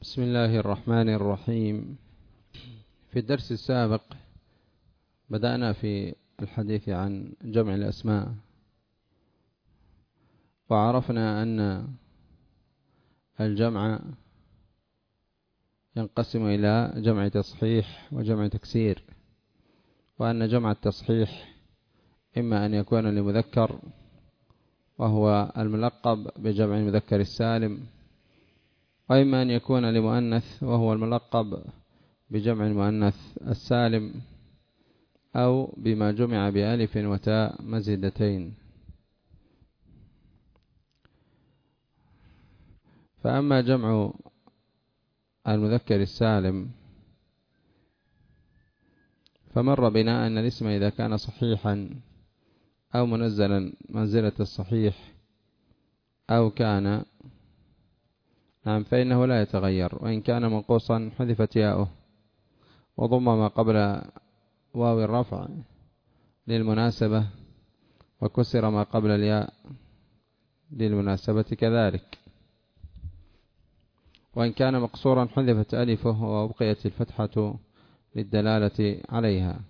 بسم الله الرحمن الرحيم. في الدرس السابق بدأنا في الحديث عن جمع الأسماء وعرفنا أن الجمع ينقسم إلى جمع تصحيح وجمع تكسير وأن جمع التصحيح إما أن يكون لمذكر وهو الملقب بجمع المذكر السالم وإما أن يكون لمؤنث وهو الملقب بجمع المؤنث السالم أو بما جمع بألف وتاء مزيدتين. فأما جمع المذكر السالم فمر بنا أن الاسم إذا كان صحيحا أو منزلا منزلة الصحيح أو كان نعم فإنه لا يتغير وإن كان منقوصا حذفت ياؤه وضم ما قبل واو الرفع للمناسبة وكسر ما قبل الياء للمناسبة كذلك. وإن كان مقصورا حذفت ألفه وأبقيت الفتحة للدلالة عليها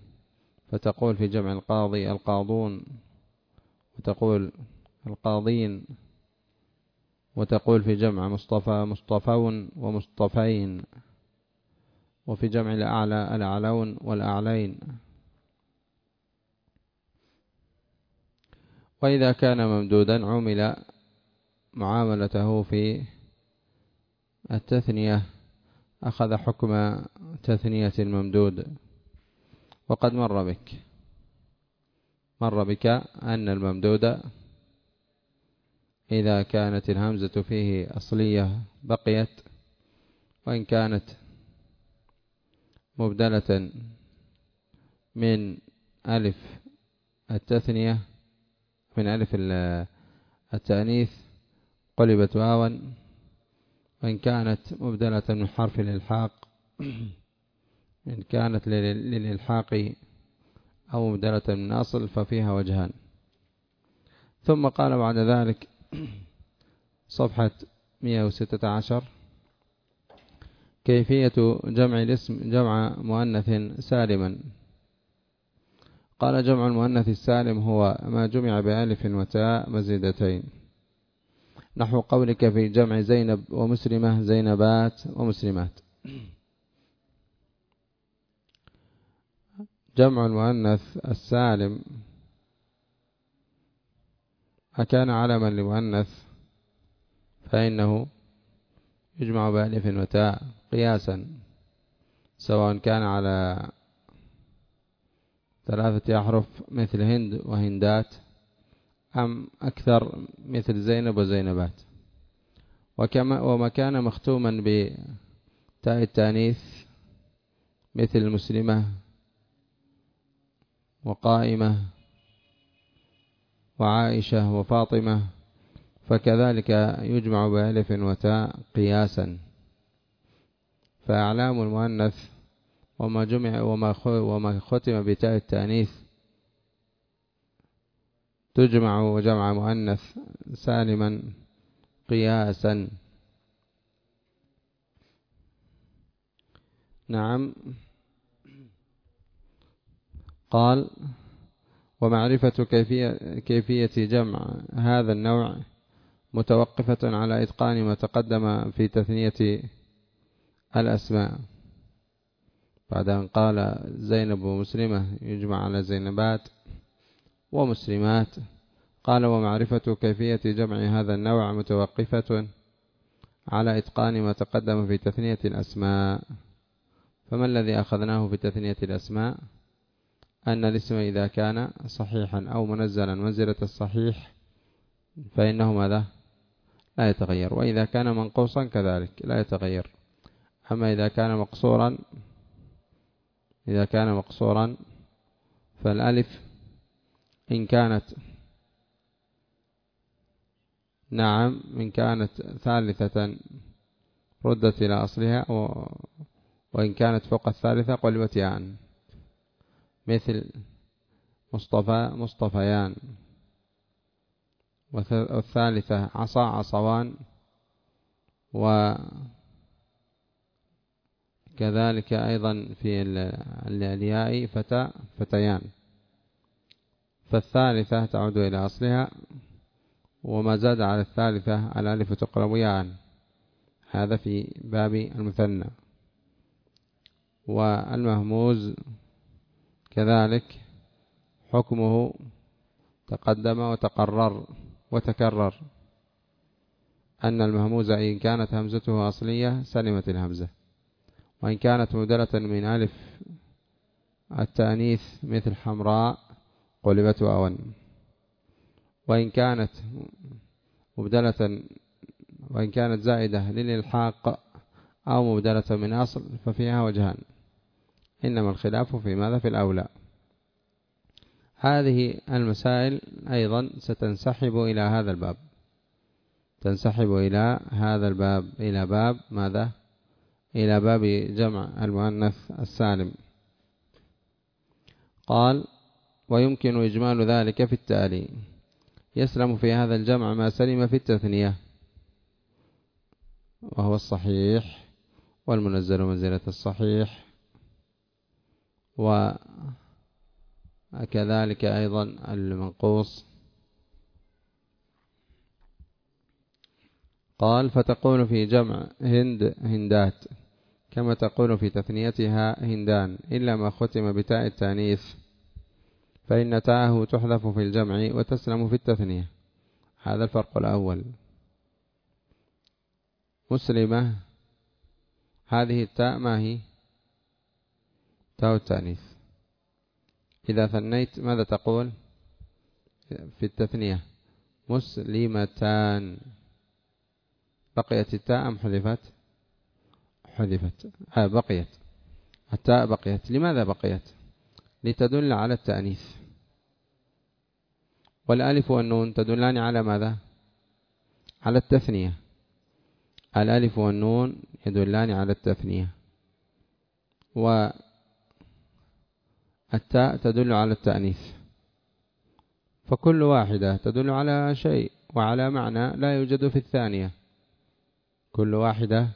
فتقول في جمع القاضي القاضون وتقول القاضين وتقول في جمع مصطفى مصطفون ومصطفين وفي جمع الأعلى الأعلون والأعلين. وإذا كان ممدودا عمل معاملته في التثنية أخذ حكم تثنية الممدود وقد مر بك مر بك أن الممدود إذا كانت الهمزة فيه أصلية بقيت وإن كانت مبدلة من ألف التثنية من ألف التأنيث قلبت واوا وإن كانت مبدلة من حرف الإلحاق إن كانت للإلحاق أو مبدلة من أصل ففيها وجهان. ثم قال بعد ذلك صفحة 116 كيفية جمع الاسم جمع مؤنث سالما. قال جمع المؤنث السالم هو ما جمع بألف وتاء مزيدتين. نحو قولك في جمع زينب ومسلمة زينبات ومسلمات. جمع المؤنث السالم أكان علما لمؤنث فإنه يجمع بألف وتاء قياسا سواء كان على ثلاثة أحرف مثل هند وهندات أم أكثر مثل زينب وزينبات. وكما وما كان مختوما بتاء التانيث مثل المسلمة وقائمة وعائشة وفاطمة فكذلك يجمع بألف وتاء قياسا. فأعلام المؤنث وما جمع وما وما ختم بتاء التأنيث تجمع جمع مؤنث سالما قياسا. نعم. قال ومعرفة كيفية, كيفية جمع هذا النوع متوقفة على إتقان ما تقدم في تثنية الأسماء. بعد أن قال زينب ومسلمة يجمع على زينبات ومسلمات. قال ومعرفة كيفية جمع هذا النوع متوقفة على إتقان ما تقدم في تثنية الأسماء. فما الذي أخذناه في تثنية الأسماء؟ أن الاسم إذا كان صحيحا أو منزلا منزلة الصحيح فإنه ماذا؟ لا يتغير. وإذا كان منقوصا كذلك لا يتغير. أما إذا كان مقصورا إذا كان مقصورا فالألف إن كانت نعم إن كانت ثالثة ردت إلى أصلها وإن كانت فوق الثالثة قلبت يعني مثل مصطفى مصطفيان. والثالثة عصا عصوان. كذلك أيضا في الياء فتى فتيان. فالثالثة تعود إلى أصلها. وما زاد على الثالثة الألف تقرب ياء هذا في باب المثنى. والمهموز كذلك حكمه تقدم وتقرر وتكرر أن المهموز إن كانت همزته أصلية سلمت الهمزة وإن كانت مبدلة من ألف التأنيث مثل حمراء قلبت واوا وإن كانت مبدلة وإن كانت زائدة للإلحاق أو مبدلة من أصل ففيها وجهان. إنما الخلاف في ماذا في الأولى. هذه المسائل أيضا ستنسحب إلى هذا الباب. تنسحب إلى هذا الباب إلى باب ماذا؟ إلى باب جمع المؤنث السالم. قال ويمكن إجمال ذلك في التالي. يسلم في هذا الجمع ما سلم في التثنية. وهو الصحيح والمنزل منزلة الصحيح. وكذلك أيضا المنقوص. قال فتقول في جمع هند هندات كما تقول في تثنيتها هندان إلا ما ختم بتاء التانيث فإن تاءه تحذف في الجمع وتسلم في التثنية. هذا الفرق الأول. مسلمة هذه التاء ما هي؟ تاء التأنيث. إذا ثنيت ماذا تقول؟ في التثنية. مسلمتان. بقيت التاء أم حذفت؟ حذفت. آه بقيت. التاء بقيت. لماذا بقيت؟ لتدل على التأنيث. والألف والنون تدلان على ماذا؟ على التثنية. الألف والنون يدلان على التثنية. والتاء تدل على التأنيث. فكل واحدة تدل على شيء وعلى معنى لا يوجد في الثانية. كل واحدة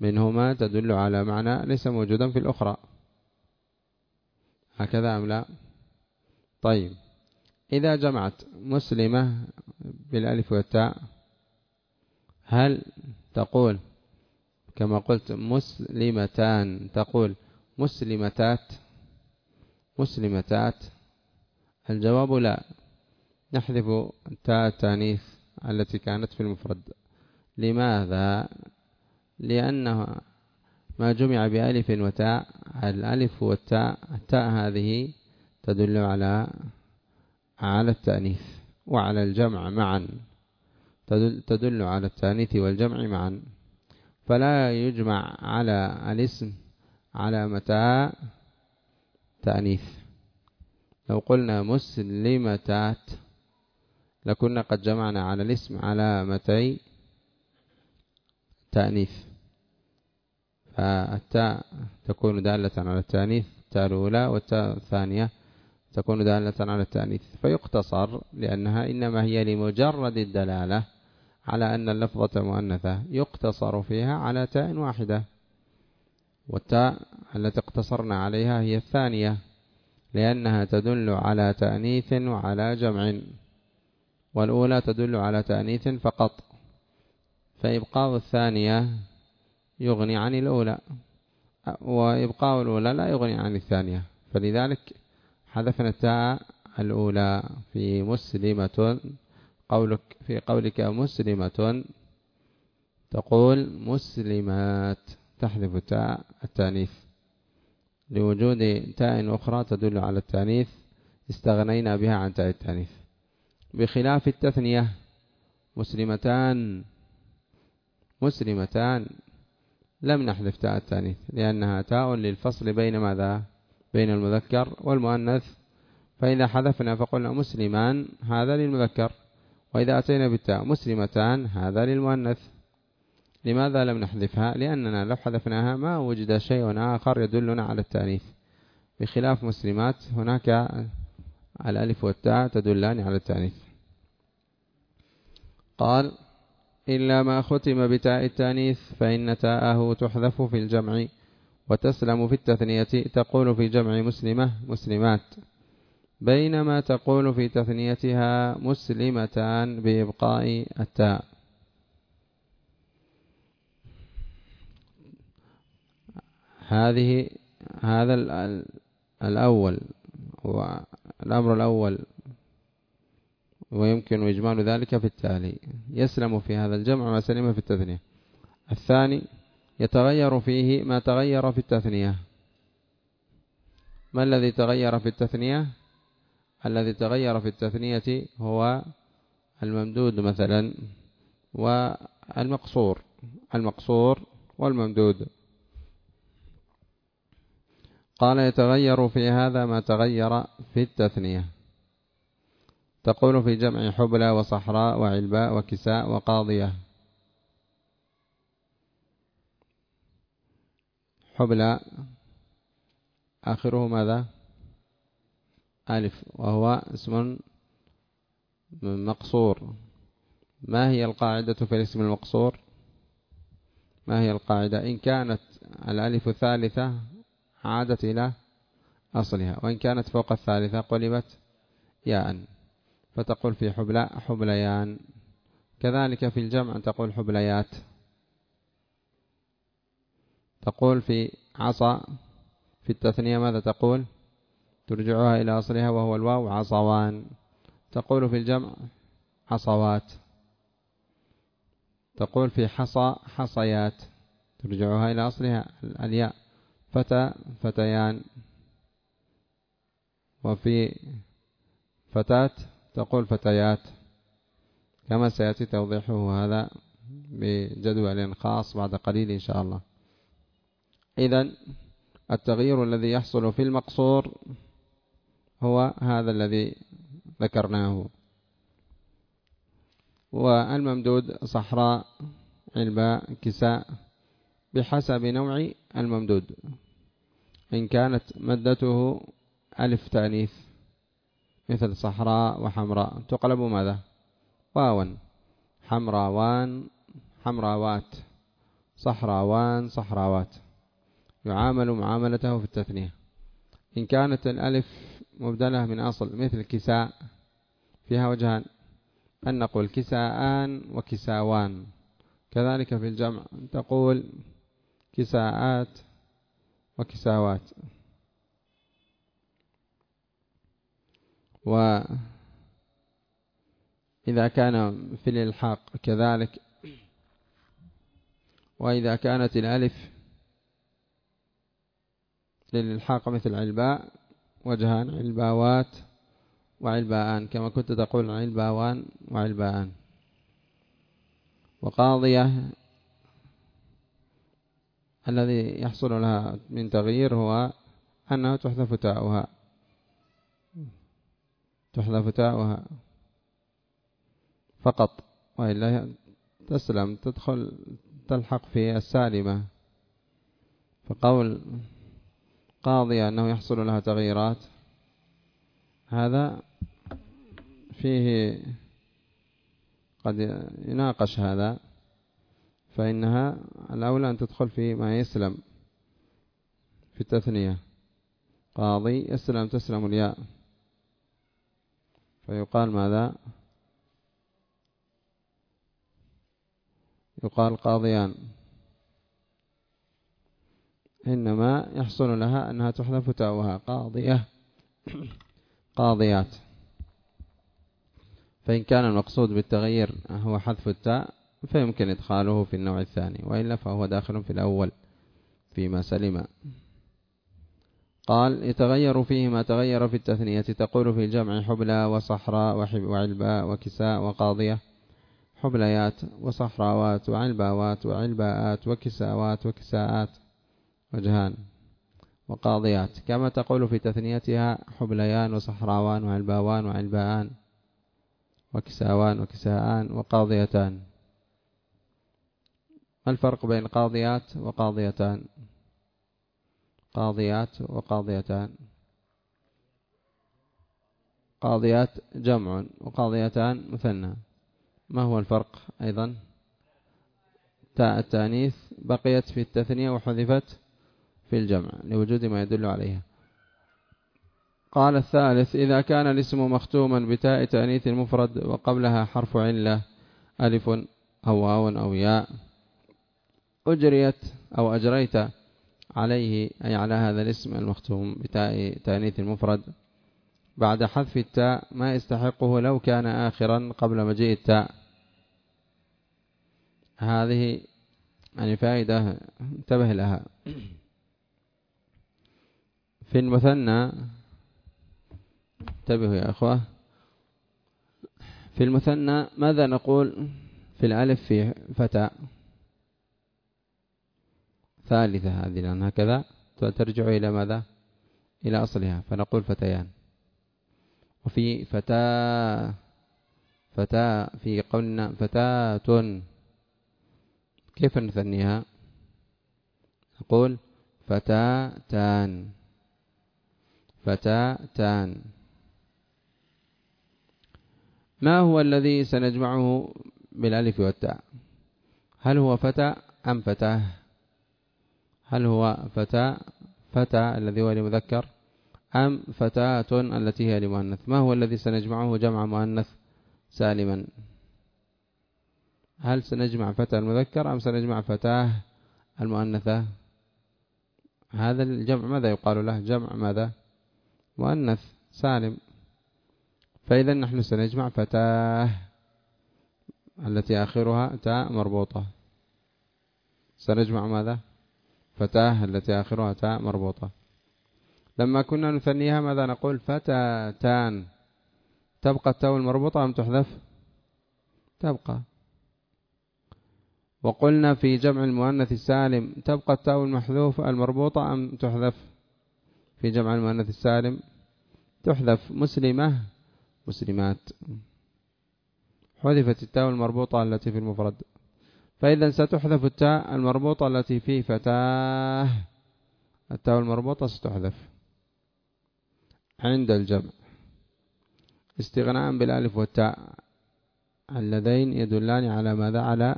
منهما تدل على معنى ليس موجودا في الأخرى. هكذا أم لا؟ طيب. إذا جمعت مسلمة بالألف والتاء هل تقول كما قلت مسلمتان تقول مسلمتات؟ مسلمتات؟ الجواب لا. نحذف تاء التانيث التي كانت في المفرد. لماذا؟ لأنه ما جمع بألف وتاء الألف والتاء التاء هذه تدل على على التأنيث وعلى الجمع معا. تدل, تدل على التأنيث والجمع معا. فلا يجمع على الاسم على متاء تأنيث لو قلنا مسلمتات لكنا قد جمعنا على الاسم على متي تأنيث. فالتاء تكون دالة على التأنيث التاء الأولى والتاء الثانية تكون دالة على التأنيث. فيقتصر لأنها إنما هي لمجرد الدلالة على أن اللفظة مؤنثة يقتصر فيها على تاء واحدة. والتاء التي اقتصرنا عليها هي الثانية لأنها تدل على تأنيث وعلى جمع. والأولى تدل على تأنيث فقط. فإبقاء الثانية يغني عن الأولى وإبقاء الأولى لا يغني عن الثانية. فلذلك حذفنا التاء الأولى في مسلمة قولك في قولك مسلمة تقول مسلمات. تحذف تاء التانيث. لوجود تاء أخرى تدل على التانيث استغنينا بها عن تاء التانيث. بخلاف التثنية مسلمتان مسلمتان لم نحذف تاء التانيث لأنها تاء للفصل بين ماذا؟ بين المذكر والمؤنث. فإذا حذفنا فقلنا مسلمان هذا للمذكر وإذا أتينا بالتاء مسلمتان هذا للمؤنث. لماذا لم نحذفها؟ لأننا لو حذفناها ما وجد شيء آخر يدلنا على التأنيث. بخلاف مسلمات هناك الألف والتاء تدلان على التأنيث. قال إلا ما ختم بتاء التأنيث فإن تاءه تحذف في الجمع وتسلم في التثنية تقول في جمع مسلمة مسلمات. بينما تقول في تثنيتها مسلمتان بإبقاء التاء. هذه هذا الأول هو الأمر الأول. ويمكن إجمال ذلك في التالي. يسلم في هذا الجمع ما سلم في التثنية. الثاني يتغير فيه ما تغير في التثنية. ما الذي تغير في التثنية؟ الذي تغير في التثنية هو الممدود مثلا والمقصور. المقصور والممدود. قال يتغير في هذا ما تغير في التثنية. تقول في جمع حبلى وصحراء وعلباء وكساء وقاضية. حبلى آخره ماذا؟ ألف وهو اسم مقصور. ما هي القاعدة في الاسم المقصور؟ ما هي القاعدة؟ إن كانت الألف ثالثة عادت إلى أصلها. وإن كانت فوق الثالثة قلبت ياء فتقول في حبلى حبليان. كذلك في الجمع تقول حبليات. تقول في عصا في التثنية ماذا تقول؟ ترجعها إلى أصلها وهو الواو عصوان. تقول في الجمع حصوات تقول في حصى حصيات. ترجعها إلى أصلها الياء. فتى فتيان. وفي فتاة تقول فتيات. كما سيأتي توضيحه هذا بجدول خاص بعد قليل إن شاء الله. إذا التغيير الذي يحصل في المقصور هو هذا الذي ذكرناه. والممدود صحراء علباء كساء بحسب نوع الممدود. إن كانت مدته ألف تأنيث مثل صحراء وحمراء. تقلب ماذا؟ واوا. حمراوان حمراوات. صحراوان صحراوات. يعامل معاملته في التثنية. إن كانت الألف مبدلة من أصل مثل كساء فيها وجهان. أن نقول كساءان وكساوان. كذلك في الجمع تقول كساءات وكساوات. وإذا كان في الإلحاق كذلك وإذا كانت الألف للإلحاق مثل علباء وجهان علباوات وعلباءان كما كنت تقول علباوان وعلباءان. وقاضية الذي يحصل لها من تغيير هو أنها تحذف تاؤها. تحذف تاؤها. فقط. وإلا تسلم. تدخل تلحق في السالمة. فقول قاضية أنه يحصل لها تغييرات. هذا فيه قد يناقش هذا. فإنها الأولى أن تدخل في ما يسلم في التثنية. قاضي يسلم تسلم الياء. فيقال ماذا؟ يقال قاضيان. إنما يحصل لها أنها تحذف تاؤها. قاضية. قاضيات. فإن كان المقصود بالتغيير هو حذف التاء فيمكن إدخاله في النوع الثاني وإلا فهو داخل في الأول فيما سلم. قال يتغير فيه ما تغير في التثنية تقول في الجمع حبلى وصحراء وعلباء وكساء وقاضية. حبليات وصحراوات وعلباوات وعلباءات وكساوات وكساءات. وجهان. وقاضيات. كما تقول في تثنيتها حبليان وصحراوان وعلباوان وعلباءان. وكساوان وكساءان. وقاضيتان. ما الفرق بين قاضيات وقاضيتان؟ قاضيات وقاضيتان. قاضيات جمع وقاضيتان مثنى. ما هو الفرق أيضا؟ تاء التانيث بقيت في التثنية وحذفت في الجمع لوجود ما يدل عليها. قال الثالث إذا كان الاسم مختوما بتاء تأنيث المفرد وقبلها حرف علة ألف أو واو أو ياء. أجريت أو أجريت عليه أي على هذا الاسم المختوم بتاء تأنيث المفرد. بعد حذف التاء ما يستحقه لو كان آخرا قبل مجيء التاء. هذه يعني فائدة انتبه لها. في المثنى انتبهوا يا أخوة. في المثنى ماذا نقول؟ في الألف في فتى ثالثة هذه لأن هكذا ترجع إلى ماذا؟ إلى أصلها. فنقول فتيان. وفي فتاة فتاة في قولنا فتاة كيف نثنيها؟ نقول فتاتان. فتاتان. ما هو الذي سنجمعه بالألف والتاء؟ هل هو فتى أم فتاه هل هو فتى فتى الذي هو لمذكر أم فتاة التي هي لمؤنث ما هو الذي سنجمعه جمع مؤنث سالما؟ هل سنجمع فتى المذكر أم سنجمع فتاة المؤنثة؟ هذا الجمع ماذا يقال له؟ جمع ماذا؟ مؤنث سالم. فإذا نحن سنجمع فتاة التي آخرها تاء مربوطة. سنجمع ماذا؟ فتاة التي آخرها تاء مربوطة. لما كنا نثنيها ماذا نقول؟ فتاتان. تبقى التاء المربوطة أم تحذف؟ تبقى. وقلنا في جمع المؤنث السالم تبقى التاء المحذوفة المربوطة أم تحذف؟ في جمع المؤنث السالم تحذف. مسلمة؟ مسلمات. حذفت التاء المربوطة التي في المفرد. فإذا ستحذف التاء المربوطة التي في فتاة. التاء المربوطة ستحذف عند الجمع. استغناء بالألف والتاء اللذين يدلان على ماذا؟ على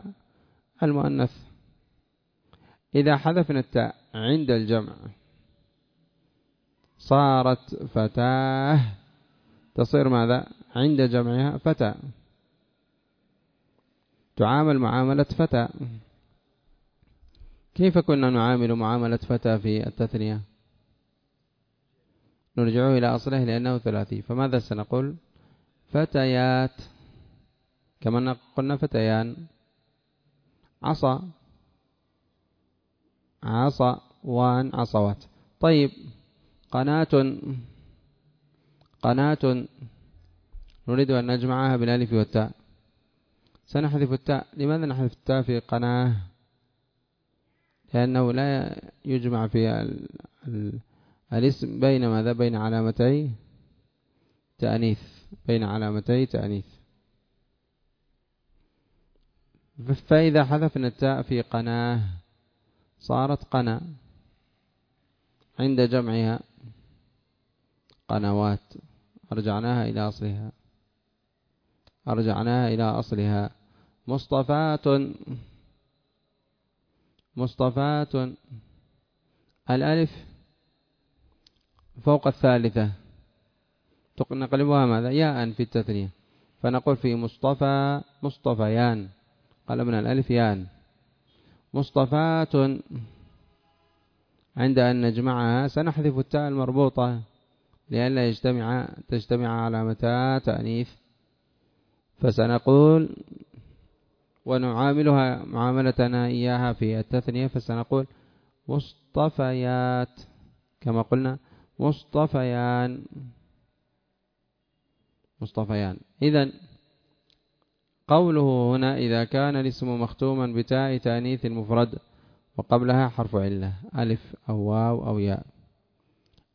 المؤنث. إذا حذفنا التاء عند الجمع صارت فتاة. تصير ماذا؟ عند جمعها فتى تعامل معاملة فتى. كيف كنا نعامل معاملة فتى في التثنية؟ نرجعه إلى أصله لأنه ثلاثي. فماذا سنقول؟ فتيات. كما قلنا فتيان. عصا. عصا. وان. عصوات. طيب. قناة. قناة. نريد أن نجمعها بالألف والتاء. سنحذف التاء. لماذا نحذف التاء في قناة؟ لأنه لا يجمع في الاسم بين ماذا؟ بين علامتي تأنيث. بين علامتي تأنيث. فإذا حذفنا التاء في قناة صارت قنا عند جمعها قنوات أرجعناها إلى أصلها. أرجعناها إلى أصلها. مصطفات مصطفات. الألف فوق الثالثة. نقلبها ماذا؟ ياء في التثنية. فنقول في مصطفى مصطفيان. قلبنا الألف يان مصطفات. عند أن نجمعها سنحذف التاء المربوطة لئلا يجتمع تجتمع علامتا تأنيث فسنقول ونعاملها معاملتنا إياها في التثنية فسنقول مصطفيات كما قلنا مصطفيان. مصطفيان. إذن قوله هنا إذا كان الاسم مختوما بتاء تأنيث المفرد وقبلها حرف علة ألف أو واو أو ياء.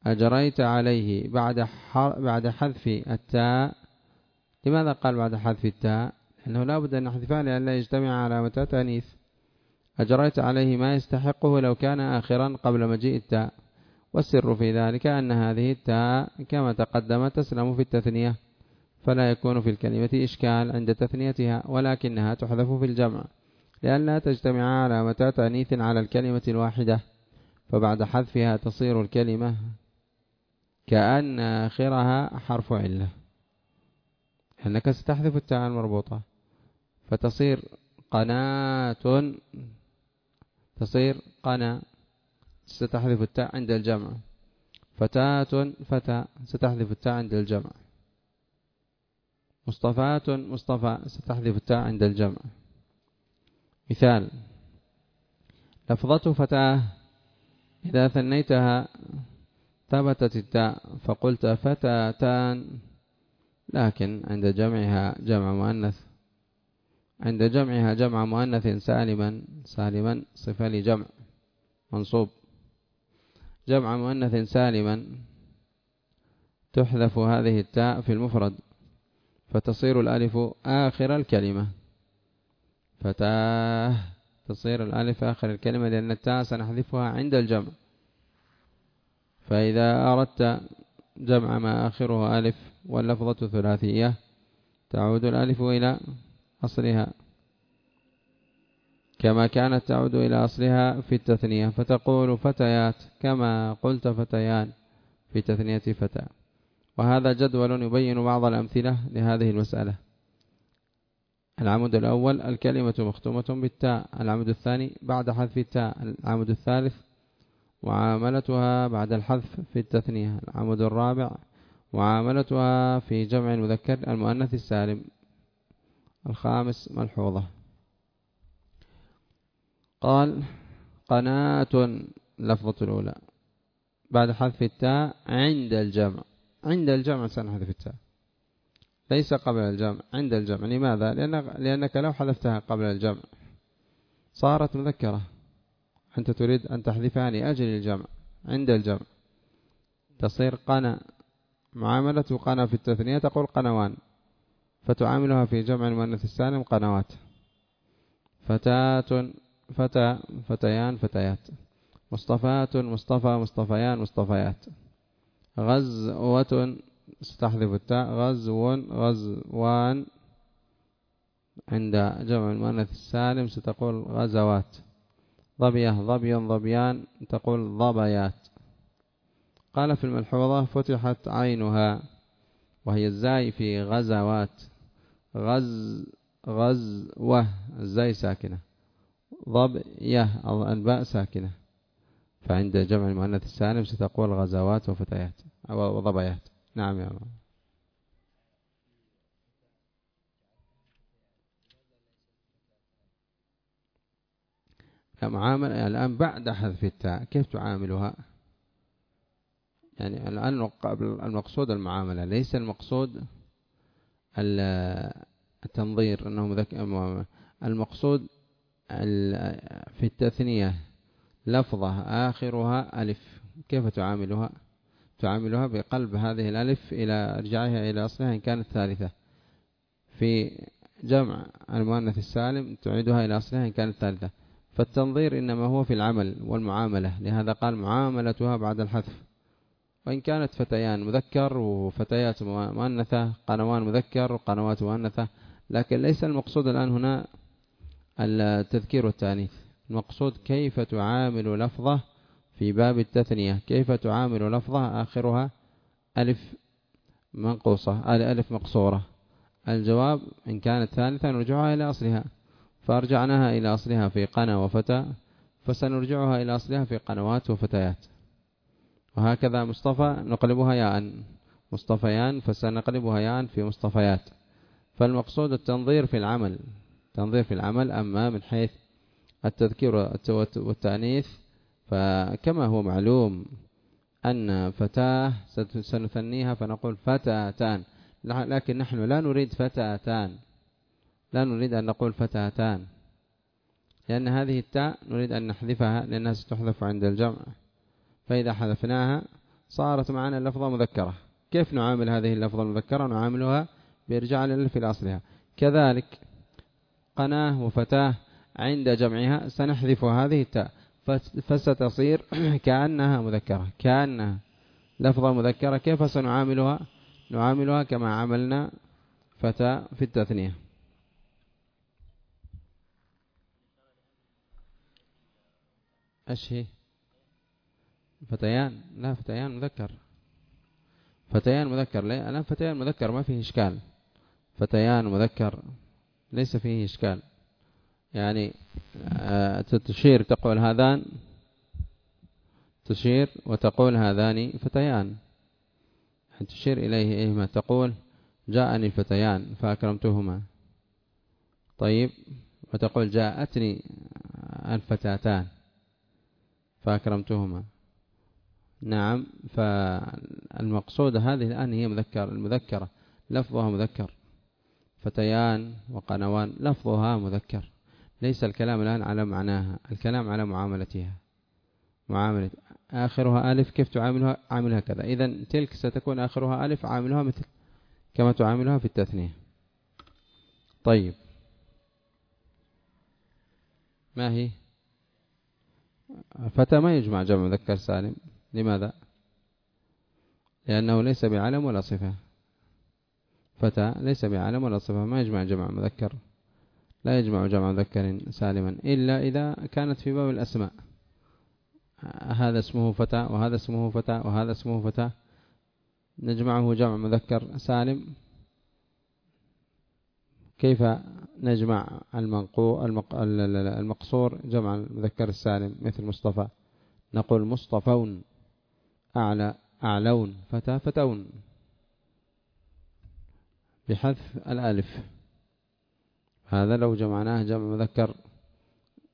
أجريت عليه بعد بعد حذف التاء لماذا قال بعد حذف التاء؟ لأنه لا بد أن نحذفها لأن لا يجتمع علامة تأنيث. أجريت عليه ما يستحقه لو كان آخرا قبل مجيء التاء. والسر في ذلك أن هذه التاء كما تقدم تسلم في التثنية فلا يكون في الكلمة إشكال عند تثنيتها ولكنها تحذف في الجمع. لأنها تجتمع علامة تأنيث على الكلمة الواحدة. فبعد حذفها تصير الكلمة كأن آخرها حرف علة. أنك ستحذف التاء المربوطة فتصير قناة تصير قنا ستحذف التاء عند الجمع. فتاة فتى ستحذف التاء عند الجمع. مصطفاة مصطفى ستحذف التاء عند الجمع. مثال لفظة فتاة إذا ثنيتها ثبتت التاء فقلت فتاتان. لكن عند جمعها جمع مؤنث. عند جمعها جمع مؤنث سالما سالما صفة لجمع منصوب. جمع مؤنث سالما تحذف هذه التاء في المفرد فتصير الألف آخر الكلمة. فتاه تصير الألف آخر الكلمة لأن التاء سنحذفها عند الجمع. فإذا أردت جمع ما آخره ألف واللفظة ثلاثية. تعود الألف إلى أصلها. كما كانت تعود إلى أصلها في التثنية. فتقول فتيات. كما قلت فتيان في تثنية فتى. وهذا جدول يبين بعض الأمثلة لهذه المسألة. العمود الأول الكلمة مختومة بالتاء. العمود الثاني بعد حذف التاء. العمود الثالث معاملتها بعد الحذف في التثنية العمود الرابع معاملتها في جمع المذكر المؤنث السالم. الخامس ملحوظة. قال قناة لفظة الأولى. بعد حذف التاء عند الجمع. عند الجمع سنحذف التاء. ليس قبل الجمع عند الجمع. لماذا؟ لأنك لو حذفتها قبل الجمع صارت مذكرة. أنت تريد أن تحذفها لأجل الجمع عند الجمع. تصير قنا معاملة قنا في التثنية تقول قنوان فتعاملها في جمع المؤنث السالم قنوات. فتاة فتى فتيان فتيات. مصطفات مصطفى مصطفيان مصطفيات. غزوة ستحذف التاء غزو غزوان. عند جمع المؤنث السالم ستقول غزوات. ظبية ظبي ظبيان تقول ظبيات قال في الملحوظة فتحت عينها وهي الزاي في غزوات. غز غزوة الزاي ساكنة. ضبية الباء ساكنة. فعند جمع المؤنث السالم ستقول غزوات وفتيات أو نعم يا الله. معامل الآن بعد حذف التاء كيف تعاملها؟ يعني الآن المقصود المعاملة ليس المقصود التنظير أنه المقصود في التثنية لفظة آخرها ألف. كيف تعاملها؟ تعاملها بقلب هذه الألف إلى رجعها إلى أصلها إن كانت ثالثة. في جمع المؤنث السالم تعيدها إلى أصلها إن كانت ثالثة. فالتنظير إنما هو في العمل والمعاملة لهذا قال معاملتها بعد الحذف. وإن كانت فتيان مذكر وفتيات مؤنثة قنوان مذكر وقنوات مؤنثة لكن ليس المقصود الآن هنا التذكير والتأنيث. المقصود كيف تعامل لفظة في باب التثنية؟ كيف تعامل لفظة آخرها ألف منقوصة ألف مقصورة؟ الجواب إن كانت ثالثا نرجعها إلى أصلها. فأرجعناها إلى أصلها في قنا وفتى فسنرجعها إلى أصلها في قنوات وفتيات. وهكذا مصطفى نقلبها ياء مصطفيان فسنقلبها ياء في مصطفيات. فالمقصود التنظير في العمل تنظير في العمل أما من حيث التذكير والتأنيث فكما هو معلوم أن فتاة سنثنيها فنقول فتاتان لكن نحن لا نريد فتاتان. لا نريد أن نقول فتاتان لأن هذه التاء نريد أن نحذفها لأنها ستحذف عند الجمع. فإذا حذفناها صارت معنا اللفظة مذكرة. كيف نعامل هذه اللفظة المذكرة؟ نعاملها بإرجاع الألف إلى أصلها. كذلك قناه وفتاة عند جمعها سنحذف هذه التاء. فستصير كأنها مذكرة. كأنها لفظة مذكرة. كيف سنعاملها؟ نعاملها كما عملنا فتاة في التثنية. أشهي فتيان. لا فتيان مذكر. فتيان مذكر. لا الآن فتيان مذكر ما فيه إشكال. فتيان مذكر ليس فيه إشكال. يعني آه، تشير تقول هذان تشير وتقول هذان فتيان. تشير إليه إيهما؟ تقول جاءني الفتيان فأكرمتهما. طيب وتقول جاءتني الفتاتان. فأكرمتهما. نعم فالمقصود هذه الآن هي مذكر المذكرة لفظها مذكر. فتيان وقنوان لفظها مذكر. ليس الكلام الآن على معناها الكلام على معاملتها. معاملة آخرها ألف كيف تعاملها؟ عاملها كذا. إذا تلك ستكون آخرها ألف عاملها مثل كما تعاملها في التثنية. طيب. ما هي؟ فتى ما يجمع جمع مذكر سالم. لماذا؟ لأنه ليس بعلم ولا صفة. فتى ليس بعلم ولا صفة ما يجمع جمع مذكر. لا يجمع جمع مذكر سالما إلا إذا كانت في باب الأسماء. هذا اسمه فتى وهذا اسمه فتى وهذا اسمه فتى. نجمعه جمع مذكر سالم. كيف نجمع المقصور جمع المذكر السالم مثل مصطفى. نقول مصطفون أعلى أعلون فتى فتون. بحذف الألف. هذا لو جمعناه جمع مذكر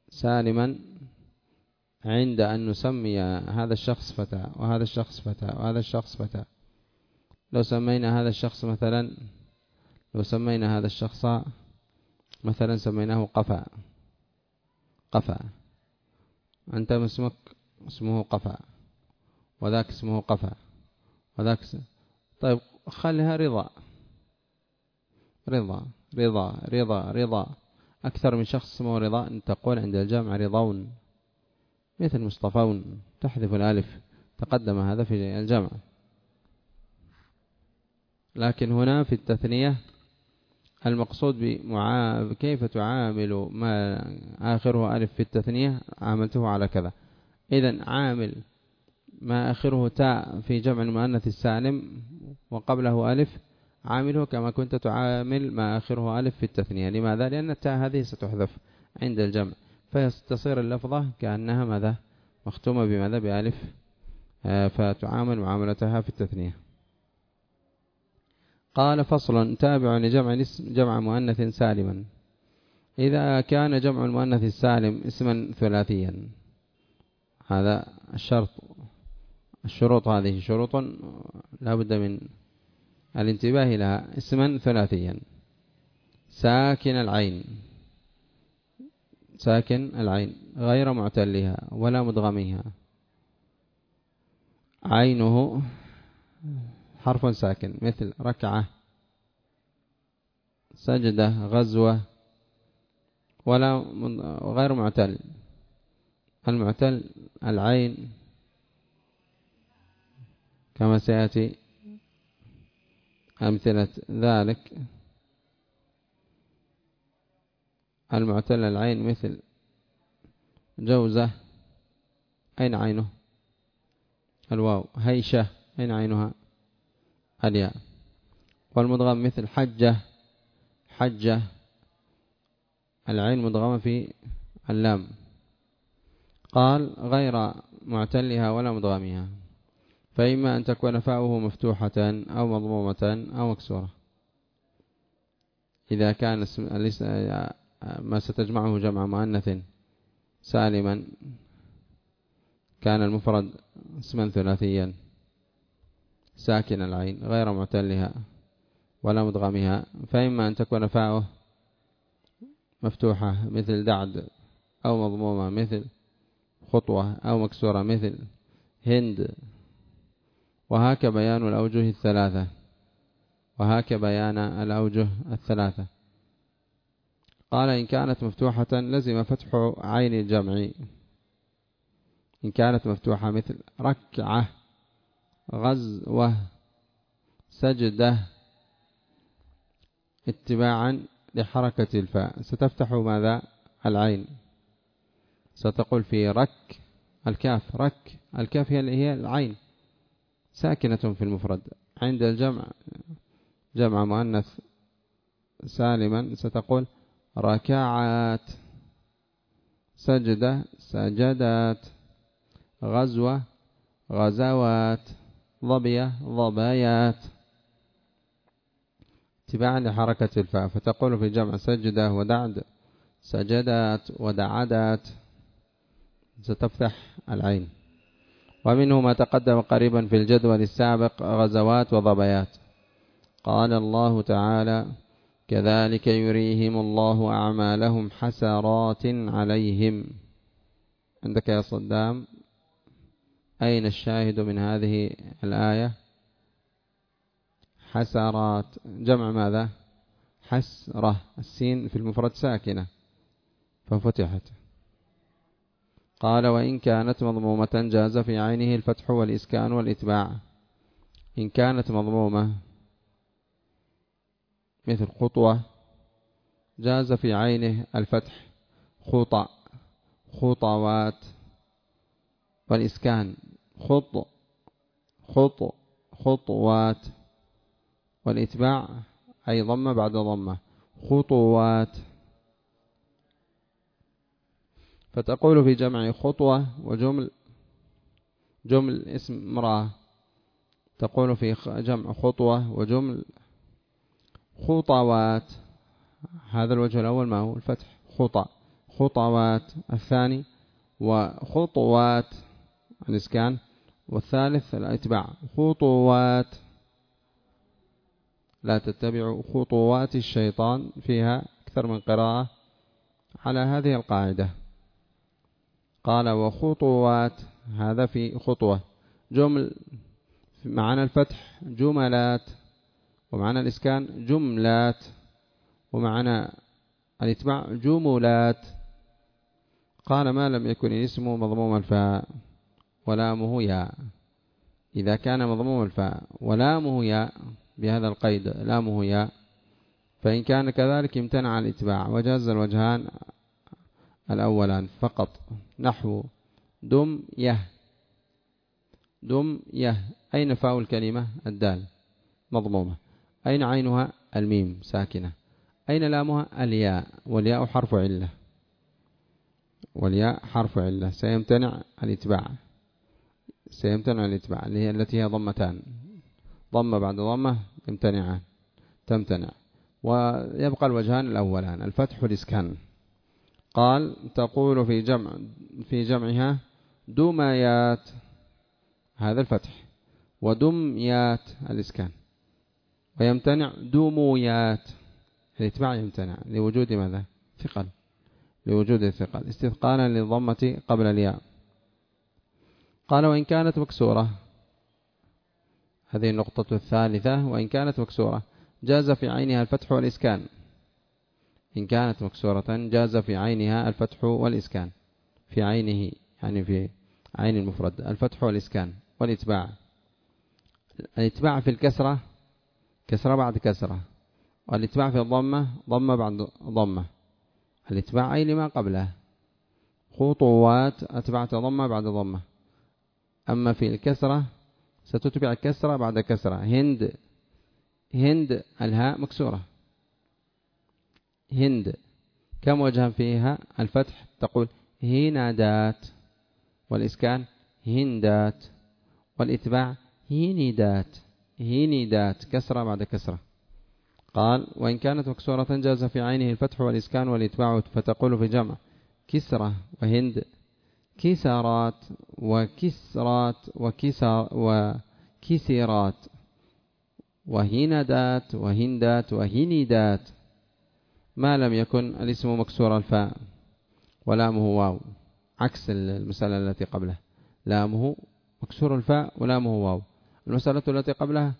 سالما عند أن نسمي هذا الشخص فتى وهذا الشخص فتى وهذا الشخص فتى. لو سمينا هذا الشخص مثلا لو سمينا هذا الشخص مثلا سميناه قفا. قفا. أنت اسمك اسمه قفا. وذاك اسمه قفا. وذاك طيب خليها رضا. رضا. رضا. رضا. رضا. أكثر من شخص اسمه رضا. تقول عند الجامع رضون مثل مصطفون تحذف الألف. تقدم هذا في الجمع لكن هنا في التثنية المقصود بمعا... كيف تعامل ما آخره ألف في التثنية؟ عاملته على كذا. إذا عامل ما آخره تاء في جمع المؤنث السالم وقبله ألف عامله كما كنت تعامل ما آخره ألف في التثنية. لماذا؟ لأن التاء هذه ستحذف عند الجمع. فتصير اللفظة كأنها ماذا؟ مختومة بماذا؟ بألف. آه، فتعامل معاملتها في التثنية. قال فصل تابع لجمع جمع مؤنث سالما. إذا كان جمع المؤنث السالم اسما ثلاثيا. هذا الشرط. الشروط هذه شروط لا بد من الانتباه لها اسما ثلاثيا. ساكن العين. ساكن العين. غير معتلها ولا مدغمها عينه حرف ساكن مثل ركعة سجدة غزوة ولا غير معتل. المعتل العين كما سيأتي أمثلة ذلك. المعتل العين مثل جوزة أين عينه؟ الواو هيشة أين عينها؟ الياء. والمدغم مثل حجة حجة. العين مدغمة في اللام. قال غير معتلها ولا مدغمها. فإما أن تكون فاؤه مفتوحة أو مضمومة أو مكسورة. إذا كان ما ستجمعه جمع مؤنث سالما كان المفرد اسما ثلاثيا. ساكن العين غير معتلها ولا مدغمها فإما أن تكون فاؤه مفتوحة مثل دعد أو مضمومة مثل خطوة أو مكسورة مثل هند. وهاك بيان الأوجه الثلاثة. وهاك بيان الأوجه الثلاثة. قال إن كانت مفتوحة لزم فتح عين الجمع. إن كانت مفتوحة مثل ركعة. غزوة سجدة اتباعا لحركة الفاء. ستفتح ماذا؟ العين. ستقول في رك الكاف. رك الكاف هي هي العين. ساكنة في المفرد. عند الجمع جمع مؤنث سالما ستقول ركعات سجدة سجدات غزوة غزوات. ضبية ضبايات. اتباعا لحركة الفاء. فتقول في جمع سجدة ودعد سجدات ودعدات ستفتح العين. ومنه ما تقدم قريبا في الجدول السابق غزوات وضبيات قال الله تعالى كذلك يريهم الله أعمالهم حسرات عليهم. عندك يا صدام؟ أين الشاهد من هذه الآية؟ حسرات. جمع ماذا؟ حسرة. السين في المفرد ساكنة ففتحت. قال وإن كانت مضمومة جاز في عينه الفتح والإسكان والإتباع. إن كانت مضمومة مثل خطوة جاز في عينه الفتح. خطأ. خطوات. والإسكان خط خط خطوات والإتباع أي ضمة بعد ضمة خطوات. فتقول في جمع خطوة وجمل جمل اسم امرأة. تقول في جمع خطوة وجمل خطوات. هذا الوجه الأول ما هو؟ الفتح. خطأ. خطوات. الثاني وخطوات. الإسكان. والثالث الإتباع. خطوات. لا تتبعوا خطوات الشيطان فيها أكثر من قراءة على هذه القاعدة. قال وخطوات. هذا في خطوة. جمل. معنى الفتح جملات. ومعنى الإسكان جملات. ومعنى الإتباع جملات. قال ما لم يكن الاسم مضموم الفاء. ولامه ياء إذا كان مضموم الفاء ولامه ياء بهذا القيد لامه ياء فإن كان كذلك امتنع الاتباع وجاز الوجهان الأولان فقط. نحو دم يه. دم يه. أين فاء الكلمة؟ الدال. مضمومة. أين عينها؟ الميم. ساكنة. أين لامها؟ الياء. والياء حرف علة. والياء حرف علة. سيمتنع الاتباع. سيمتنع الاتباع اللي هي التي هي ضمتان. ضمة بعد ضمة يمتنعان تمتنع. ويبقى الوجهان الأولان. الفتح والإسكان. قال تقول في جمع في جمعها دميات. هذا الفتح. ودميات الإسكان. ويمتنع دمويات. الاتباع يمتنع. لوجود ماذا؟ ثقل. لوجود الثقل. استثقالا للضمة قبل الياء. قال وإن كانت مكسورة. هذه النقطة الثالثة. وإن كانت مكسورة. جاز في عينها الفتح والإسكان. إن كانت مكسورة جاز في عينها الفتح والإسكان. في عينه يعني في عين المفرد. الفتح والإسكان والإتباع. الإتباع في الكسرة كسرة بعد كسرة. والإتباع في الضمة ضمة بعد ضمة. الإتباع أي لما قبله. خطوات أتبعت ضمة بعد ضمة. أما في الكسرة ستتبع كسرة بعد كسرة. هند هند الهاء مكسورة. هند كم وجها فيها؟ الفتح تقول هندات والإسكان هندات. والإتباع هندات هندات كسرة بعد كسرة. قال وإن كانت مكسورة جاز في عينه الفتح والإسكان والإتباع فتقول في جمع كسرة وهند. كسرات وكسرات وكسر وكسرات. وهندات وهندات وهندات ما لم يكن الاسم مكسور الفاء. ولامه واو. عكس المسألة التي قبله لامه مكسور الفاء ولامه واو. المسألة التي قبلها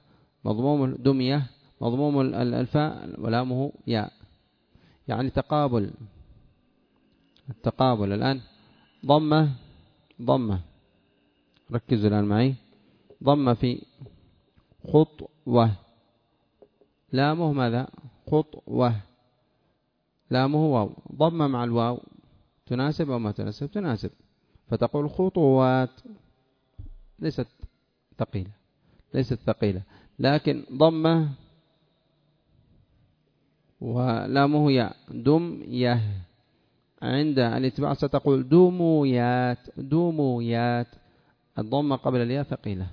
مضموم دمية مضموم الفاء ولامه ياء. يعني تقابل. التقابل الآن. ضمة ضمة. ركزوا الآن معي. ضمة في خطوة. لامه ماذا؟ خطوة. لامه واو. ضمة مع الواو. تناسب أو ما تناسب؟ تناسب. فتقول خطوات. ليست ثقيلة. ليست ثقيلة. لكن ضمة ولامه ياء. دم يه عند الاتباع ستقول دمويات دمويات الضمة قبل الياء ثقيلة.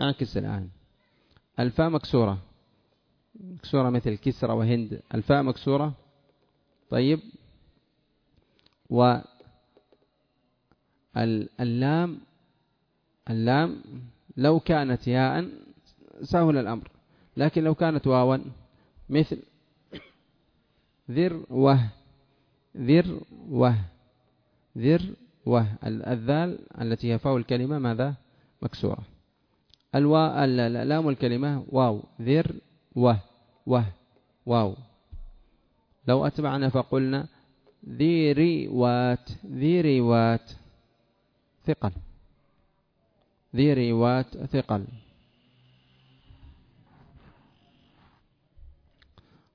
أعكس الآن. الفاء مكسورة. مكسورة مثل كسرة وهند. الفاء مكسورة. طيب. و اللام اللام لو كانت ياء سهل الأمر. لكن لو كانت واوا مثل ذروة ذروة ذروة الذال التي هي فاء الكلمة ماذا؟ مكسورة. الواء لام الكلمة واو. ذر وه. واو. لو أتبعنا فقلنا ذي ريوات ذي ريوات ثقل. ذي ريوات ثقل.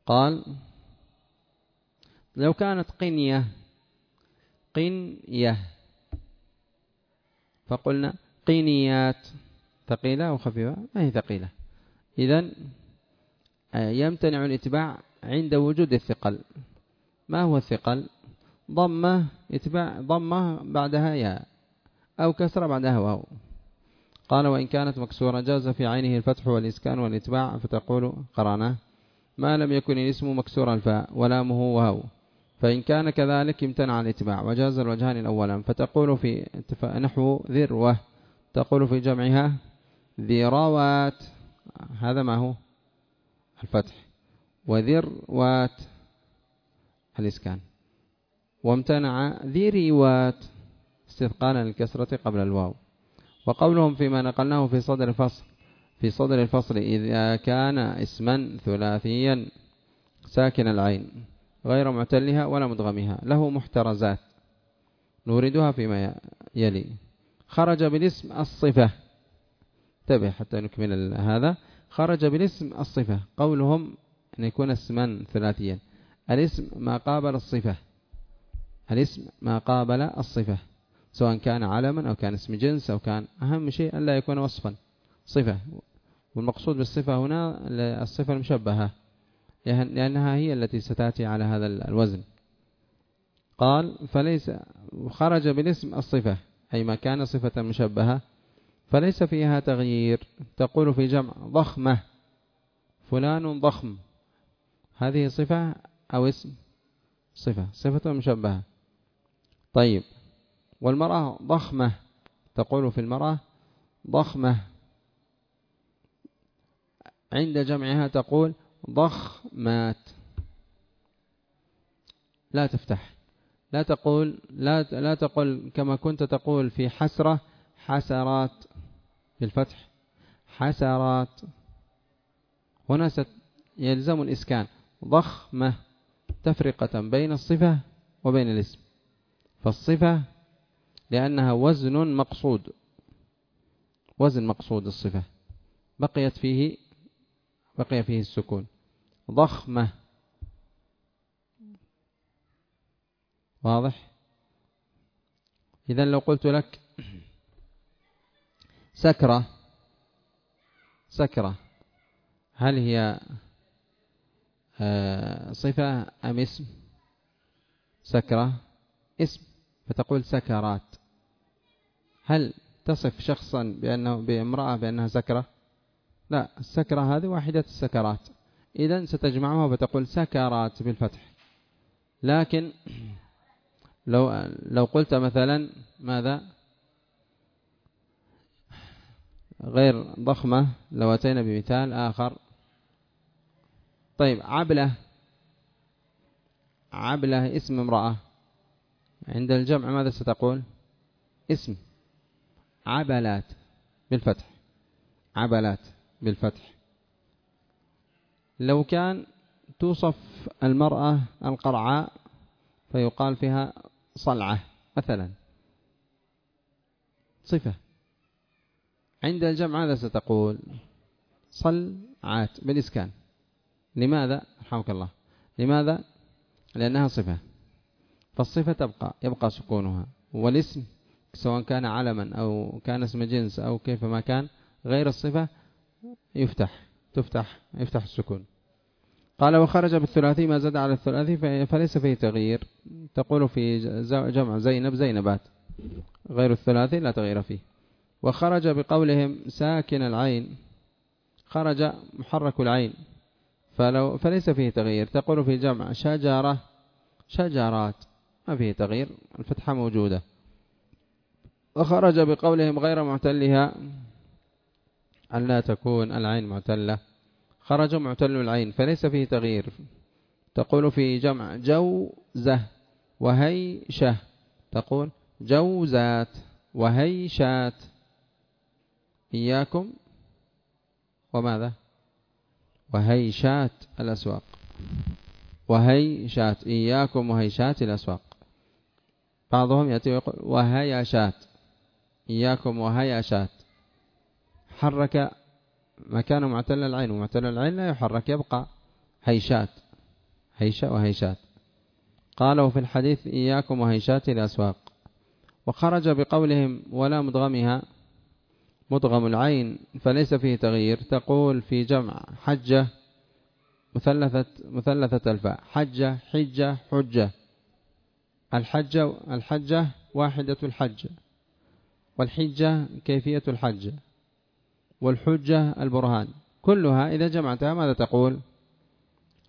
قال لو كانت قنية قنية. فقلنا قنيات ثقيلة أو خفيفة ما هي ثقيلة. إذن آه، يمتنع الإتباع عند وجود الثقل. ما هو الثقل؟ ضمة إتباع ضمة بعدها ياء أو كسرة بعدها واو. قال وإن كانت مكسورة جاز في عينه الفتح والإسكان والإتباع فتقول قرانه ما لم يكن الاسم مكسور الفاء ولامه واو. فإن كان كذلك امتنع الاتباع وجاز الوجهان الأولا فتقول في نحو ذروة تقول في جمعها ذروات هذا ما هو؟ الفتح. وذروات الإسكان. وامتنع ذروات استثقالا للكسرة قبل الواو. وقولهم فيما نقلناه في صدر الفصل في صدر الفصل إذا كان اسما ثلاثيا ساكن العين. غير معتلها ولا مدغمها. له محترزات. نوردها فيما يلي. خرج بالاسم الصفة. انتبه حتى نكمل هذا. خرج بالاسم الصفة. قولهم أن يكون اسما ثلاثيا. الاسم ما قابل الصفة. الاسم ما قابل الصفة. سواء كان علما أو كان اسم جنس أو كان أهم شيء أن لا يكون وصفا. صفة. والمقصود بالصفة هنا الصفة المشبهة. لأنها هي التي ستأتي على هذا الوزن. قال فليس خرج بالاسم الصفة أي ما كان صفة مشبهة فليس فيها تغيير. تقول في جمع ضخمة. فلان ضخم. هذه صفة أو اسم؟ صفة. صفة مشبهة. طيب. والمرأة ضخمة. تقول في المرأة ضخمة. عند جمعها تقول ضخمات. لا تفتح. لا تقول لا لا تقول كما كنت تقول في حسرة حسرات. بالفتح. حسرات. هنا يلزم الإسكان. ضخمة. تفرقة بين الصفة وبين الاسم. فالصفة لأنها وزن مقصود. وزن مقصود الصفة. بقيت فيه بقي فيه السكون. ضخمة. واضح؟ إذا لو قلت لك سكرة. سكرة. هل هي آه، صفة أم اسم؟ سكرة. اسم. فتقول سكرات. هل تصف شخصا بأنه بامرأة بأنها سكرة؟ لا السكرة هذه واحدة السكرات. إذا ستجمعها فتقول سكرات بالفتح لكن لو لو قلت مثلا ماذا؟ غير ضخمة لو أتينا بمثال آخر. طيب عبلة. عبلة اسم امرأة. عند الجمع ماذا ستقول؟ اسم. عبلات بالفتح. عبلات بالفتح. لو كان توصف المرأة القرعاء فيقال فيها صلعة مثلا. صفة. عند الجمع ماذا ستقول؟ صلعات بالإسكان. لماذا؟ رحمك الله. لماذا؟ لأنها صفة. فالصفة تبقى يبقى سكونها. والاسم سواء كان علما أو كان اسم جنس أو كيف ما كان غير الصفة يفتح. تفتح يفتح السكون. قال وخرج بالثلاثي ما زاد على الثلاثي فليس فيه تغيير. تقول في جمع زينب زينبات. غير الثلاثي لا تغيير فيه. وخرج بقولهم ساكن العين. خرج محرك العين. فلو فليس فيه تغيير. تقول في جمع شجرة شجرات. ما فيه تغيير الفتحة موجودة. وخرج بقولهم غير معتلها. أن لا تكون العين معتلة. خرج معتل العين فليس فيه تغيير. تقول في جمع جوزة وهيشة. تقول جوزات وهيشات. إياكم. وماذا؟ وهيشات الأسواق. وهيشات إياكم وهيشات الأسواق. بعضهم يأتي ويقول وهيشات إياكم وهيشات. حرك مكان معتل العين ومعتل العين لا يحرك يبقى هيشات هيشة وهيشات. قالوا في الحديث إياكم وهيشات الأسواق. وخرج بقولهم ولا مدغمها مدغم العين فليس فيه تغيير. تقول في جمع حجة مثلثة, مثلثة الفاء. حجة حجة حجة. الحجة, الحجة واحدة الحجة والحجة كيفية الحجة والحجة البرهان. كلها إذا جمعتها ماذا تقول؟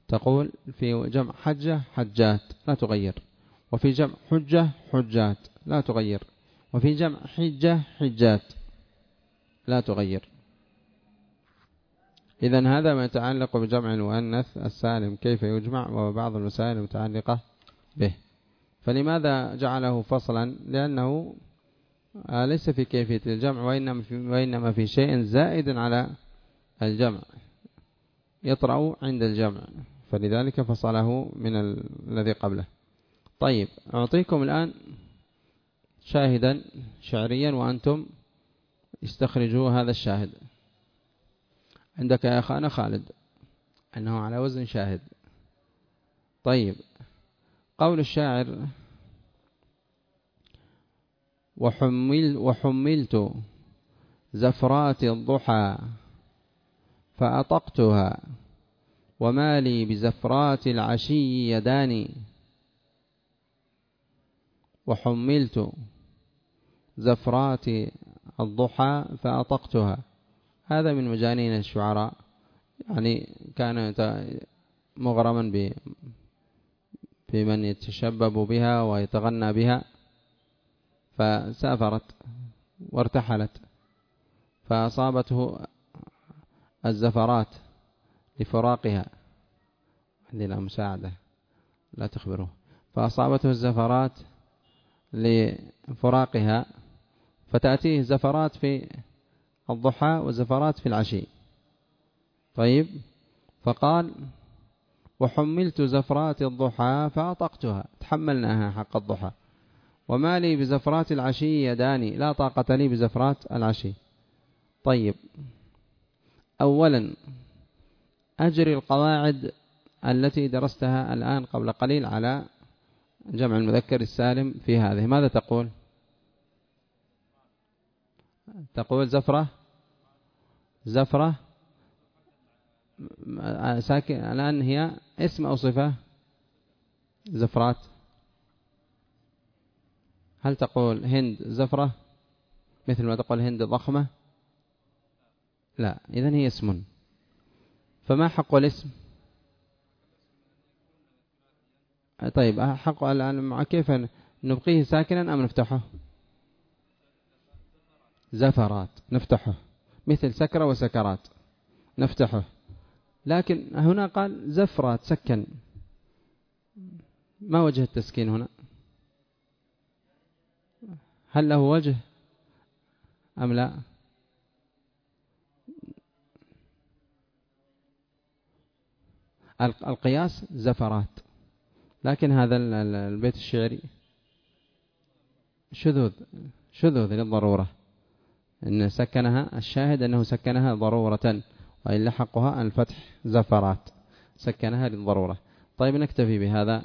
تقول في جمع حجة حجات لا تغير. وفي جمع حجة حجات لا تغير. وفي جمع حجة حجات لا تغير. إذا هذا ما يتعلق بجمع المؤنث السالم كيف يجمع؟ وبعض المسائل المتعلقة به. فلماذا جعله فصلا؟ لأنه ليس في كيفية الجمع وإنما في, وإنما في شيء زائد على الجمع يطرأ عند الجمع فلذلك فصله من الذي قبله. طيب أعطيكم الآن شاهدا شعريا وأنتم استخرجوا هذا الشاهد. عندك يا أخانا خالد أنه على وزن شاهد. طيب قول الشاعر وحمل وحملت زفرات الضحى فأطقتها وما لي بزفرات العشي يداني. وحملت زفرات الضحى فأطقتها. هذا من مجانين الشعراء يعني كان مغرما بمن يتشبب بها ويتغنى بها. فسافرت وارتحلت فأصابته الزفرات لفراقها. عندنا مساعدة لا تخبروه. فأصابته الزفرات لفراقها فتأتيه زفرات في الضحى وزفرات في العشي. طيب فقال وحملت زفرات الضحى فأطقتها تحملناها حق الضحى. وما لي بزفرات العشي يداني لا طاقة لي بزفرات العشي. طيب أولا أجري القواعد التي درستها الآن قبل قليل على جمع المذكر السالم في هذه. ماذا تقول؟ تقول زفرة؟ زفرة؟ ساكن الآن هي اسم أو صفة؟ زفرات. هل تقول هند زفرة مثل ما تقول هند ضخمة؟ لا إذن هي اسم. فما حق الاسم؟ طيب حق الآن كيف نبقيه ساكنا أم نفتحه؟ زفرات نفتحه. مثل سكرة وسكرات نفتحه. لكن هنا قال زفرات سكن ما وجه التسكين هنا؟ هل له وجه أم لا؟ القياس زفرات. لكن هذا البيت الشعري شذوذ شذوذ للضرورة. إن سكنها الشاهد أنه سكنها ضرورة وإن لحقها الفتح زفرات. سكنها للضرورة. طيب نكتفي بهذا.